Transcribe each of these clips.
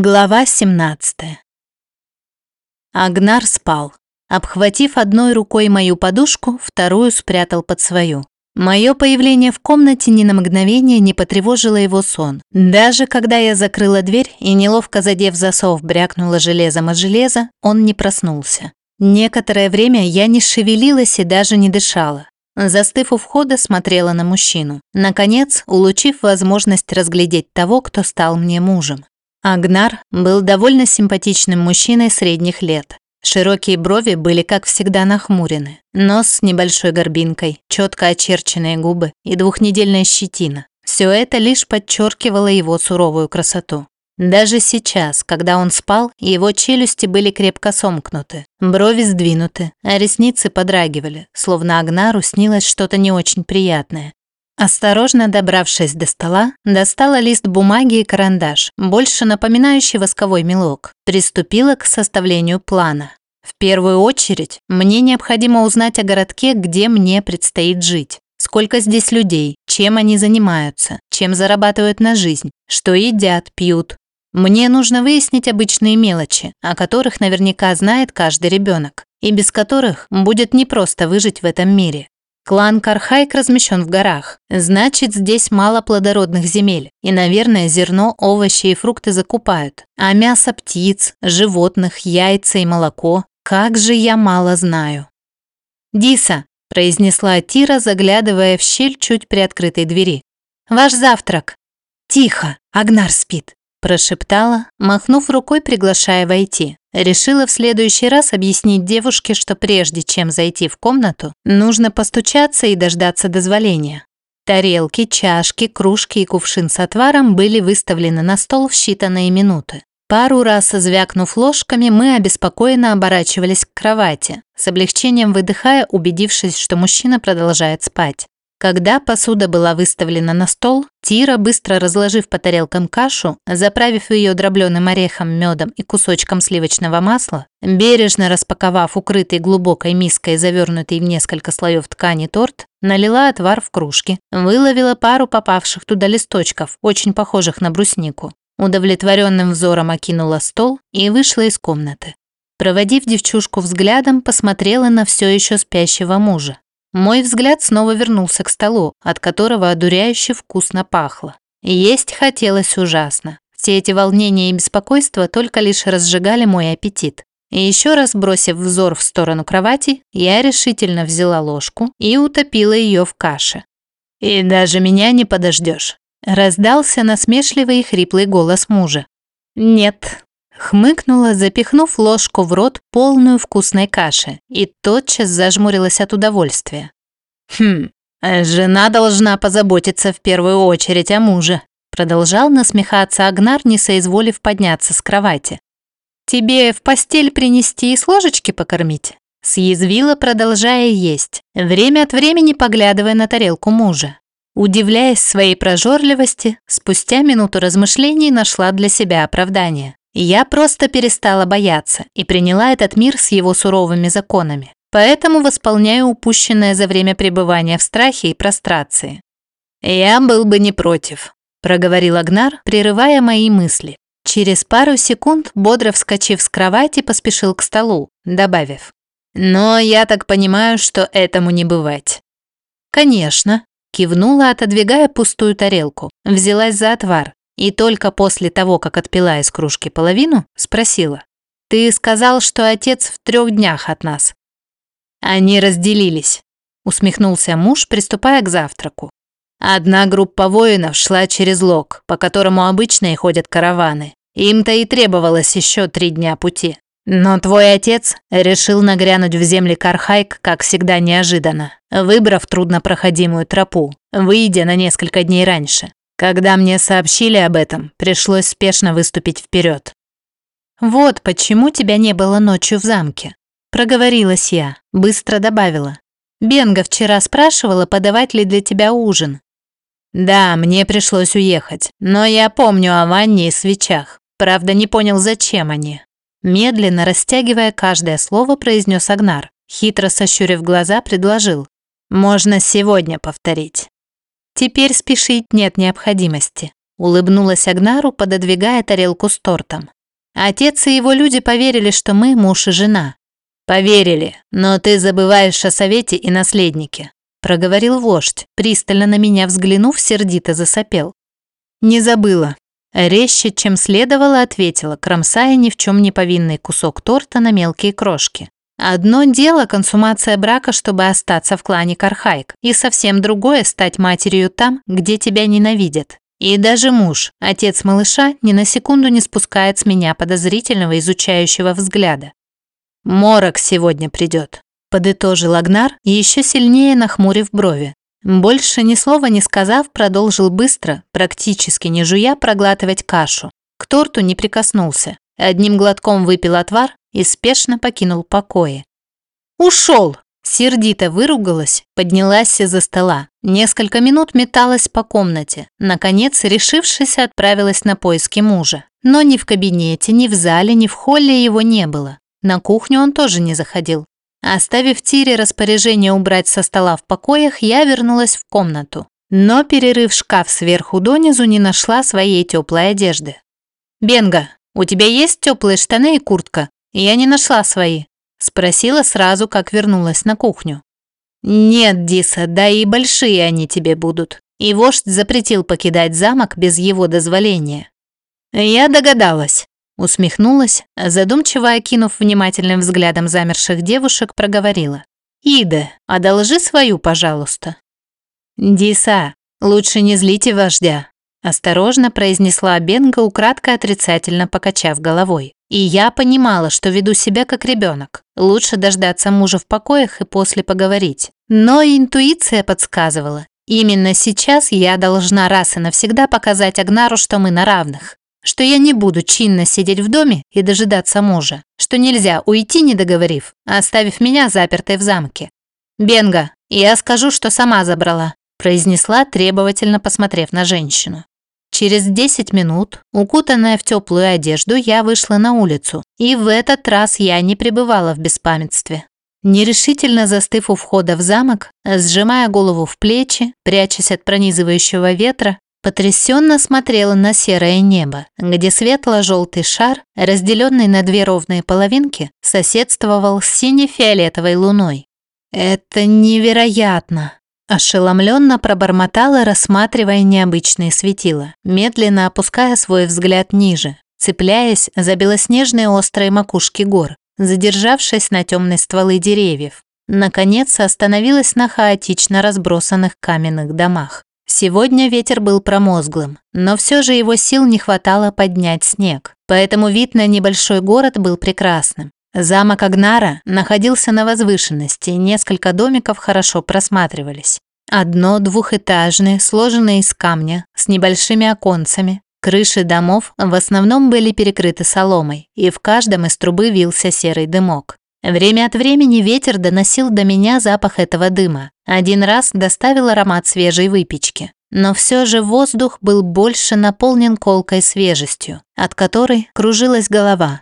Глава 17 Агнар спал. Обхватив одной рукой мою подушку, вторую спрятал под свою. Мое появление в комнате ни на мгновение не потревожило его сон. Даже когда я закрыла дверь и, неловко задев засов, брякнула железом от железа, он не проснулся. Некоторое время я не шевелилась и даже не дышала. Застыв у входа, смотрела на мужчину. Наконец, улучив возможность разглядеть того, кто стал мне мужем. Агнар был довольно симпатичным мужчиной средних лет. Широкие брови были, как всегда, нахмурены. Нос с небольшой горбинкой, четко очерченные губы и двухнедельная щетина. Все это лишь подчеркивало его суровую красоту. Даже сейчас, когда он спал, его челюсти были крепко сомкнуты, брови сдвинуты, а ресницы подрагивали, словно Агнару снилось что-то не очень приятное. Осторожно добравшись до стола, достала лист бумаги и карандаш, больше напоминающий восковой мелок. Приступила к составлению плана. В первую очередь, мне необходимо узнать о городке, где мне предстоит жить. Сколько здесь людей, чем они занимаются, чем зарабатывают на жизнь, что едят, пьют. Мне нужно выяснить обычные мелочи, о которых наверняка знает каждый ребенок, и без которых будет непросто выжить в этом мире. Клан Кархайк размещен в горах. Значит, здесь мало плодородных земель. И, наверное, зерно, овощи и фрукты закупают. А мясо птиц, животных, яйца и молоко. Как же я мало знаю. «Диса», – произнесла Тира, заглядывая в щель чуть приоткрытой двери. «Ваш завтрак». «Тихо, Агнар спит», – прошептала, махнув рукой, приглашая войти. Решила в следующий раз объяснить девушке, что прежде чем зайти в комнату, нужно постучаться и дождаться дозволения. Тарелки, чашки, кружки и кувшин с отваром были выставлены на стол в считанные минуты. Пару раз звякнув ложками, мы обеспокоенно оборачивались к кровати, с облегчением выдыхая, убедившись, что мужчина продолжает спать. Когда посуда была выставлена на стол, Тира, быстро разложив по тарелкам кашу, заправив ее дробленым орехом, медом и кусочком сливочного масла, бережно распаковав укрытый глубокой миской, завернутый в несколько слоев ткани торт, налила отвар в кружки, выловила пару попавших туда листочков, очень похожих на бруснику, удовлетворенным взором окинула стол и вышла из комнаты. Проводив девчушку взглядом, посмотрела на все еще спящего мужа. Мой взгляд снова вернулся к столу, от которого одуряюще вкусно пахло. Есть хотелось ужасно. Все эти волнения и беспокойства только лишь разжигали мой аппетит. И еще раз бросив взор в сторону кровати, я решительно взяла ложку и утопила ее в каше. «И даже меня не подождешь», – раздался насмешливый и хриплый голос мужа. «Нет, Хмыкнула, запихнув ложку в рот полную вкусной каши, и тотчас зажмурилась от удовольствия. «Хм, жена должна позаботиться в первую очередь о муже», продолжал насмехаться Агнар, не соизволив подняться с кровати. «Тебе в постель принести и с ложечки покормить?» Съязвила, продолжая есть, время от времени поглядывая на тарелку мужа. Удивляясь своей прожорливости, спустя минуту размышлений нашла для себя оправдание. Я просто перестала бояться и приняла этот мир с его суровыми законами. Поэтому восполняю упущенное за время пребывания в страхе и прострации. «Я был бы не против», – проговорил Агнар, прерывая мои мысли. Через пару секунд, бодро вскочив с кровати, поспешил к столу, добавив. «Но я так понимаю, что этому не бывать». «Конечно», – кивнула, отодвигая пустую тарелку. Взялась за отвар, и только после того, как отпила из кружки половину, спросила. «Ты сказал, что отец в трех днях от нас». «Они разделились», – усмехнулся муж, приступая к завтраку. Одна группа воинов шла через лог, по которому обычно и ходят караваны. Им-то и требовалось еще три дня пути. Но твой отец решил нагрянуть в земли Кархайк, как всегда, неожиданно, выбрав труднопроходимую тропу, выйдя на несколько дней раньше. Когда мне сообщили об этом, пришлось спешно выступить вперед. «Вот почему тебя не было ночью в замке», – проговорилась я, быстро добавила. «Бенга вчера спрашивала, подавать ли для тебя ужин». «Да, мне пришлось уехать, но я помню о ванне и свечах. Правда, не понял, зачем они». Медленно растягивая каждое слово, произнес Агнар. Хитро сощурив глаза, предложил. «Можно сегодня повторить». Теперь спешить нет необходимости. улыбнулась Агнару, пододвигая тарелку с тортом. Отец и его люди поверили, что мы муж и жена. Поверили, но ты забываешь о совете и наследнике, проговорил вождь, пристально на меня взглянув, сердито засопел. Не забыла. Резче, чем следовало, ответила, кромсая ни в чем не повинный кусок торта на мелкие крошки. Одно дело консумация брака, чтобы остаться в клане Кархайк, и совсем другое стать матерью там, где тебя ненавидят. И даже муж, отец малыша, ни на секунду не спускает с меня подозрительного изучающего взгляда. «Морок сегодня придет», – подытожил Агнар, еще сильнее нахмурив брови. Больше ни слова не сказав, продолжил быстро, практически не жуя, проглатывать кашу. К торту не прикоснулся. Одним глотком выпил отвар и спешно покинул покои. «Ушел!» Сердито выругалась, поднялась из-за стола. Несколько минут металась по комнате. Наконец, решившись, отправилась на поиски мужа. Но ни в кабинете, ни в зале, ни в холле его не было. На кухню он тоже не заходил. Оставив Тире распоряжение убрать со стола в покоях, я вернулась в комнату. Но, перерыв шкаф сверху донизу, не нашла своей теплой одежды. «Бенга, у тебя есть теплые штаны и куртка?» Я не нашла свои. Спросила сразу, как вернулась на кухню. «Нет, Диса, да и большие они тебе будут». И вождь запретил покидать замок без его дозволения. Я догадалась. Усмехнулась, задумчиво окинув внимательным взглядом замерших девушек, проговорила. «Ида, одолжи свою, пожалуйста». «Диса, лучше не злите вождя», осторожно произнесла Бенга, украдко отрицательно покачав головой. И я понимала, что веду себя как ребенок. Лучше дождаться мужа в покоях и после поговорить. Но интуиция подсказывала. Именно сейчас я должна раз и навсегда показать Агнару, что мы на равных. Что я не буду чинно сидеть в доме и дожидаться мужа. Что нельзя уйти, не договорив, оставив меня запертой в замке. «Бенга, я скажу, что сама забрала», произнесла, требовательно посмотрев на женщину. Через 10 минут, укутанная в теплую одежду, я вышла на улицу, и в этот раз я не пребывала в беспамятстве. Нерешительно застыв у входа в замок, сжимая голову в плечи, прячась от пронизывающего ветра, потрясенно смотрела на серое небо, где светло-желтый шар, разделенный на две ровные половинки, соседствовал с сине-фиолетовой луной. «Это невероятно!» Ошеломленно пробормотала, рассматривая необычные светила, медленно опуская свой взгляд ниже, цепляясь за белоснежные острые макушки гор, задержавшись на темные стволы деревьев. Наконец остановилась на хаотично разбросанных каменных домах. Сегодня ветер был промозглым, но все же его сил не хватало поднять снег, поэтому вид на небольшой город был прекрасным. Замок Агнара находился на возвышенности, несколько домиков хорошо просматривались. Одно двухэтажное, сложенное из камня, с небольшими оконцами. Крыши домов в основном были перекрыты соломой, и в каждом из трубы вился серый дымок. Время от времени ветер доносил до меня запах этого дыма. Один раз доставил аромат свежей выпечки. Но все же воздух был больше наполнен колкой свежестью, от которой кружилась голова,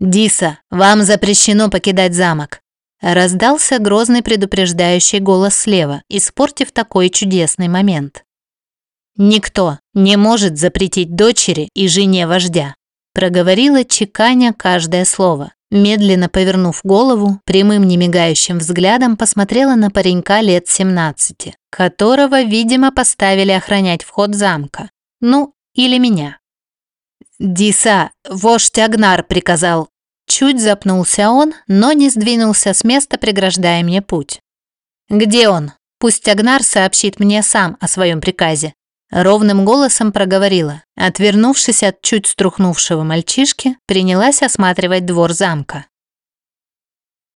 «Диса, вам запрещено покидать замок!» Раздался грозный предупреждающий голос слева, испортив такой чудесный момент. «Никто не может запретить дочери и жене вождя», проговорила чеканя каждое слово. Медленно повернув голову, прямым немигающим взглядом посмотрела на паренька лет 17, которого, видимо, поставили охранять вход замка. Ну, или меня. «Диса, вождь Агнар приказал». Чуть запнулся он, но не сдвинулся с места, преграждая мне путь. «Где он? Пусть Агнар сообщит мне сам о своем приказе». Ровным голосом проговорила. Отвернувшись от чуть струхнувшего мальчишки, принялась осматривать двор замка.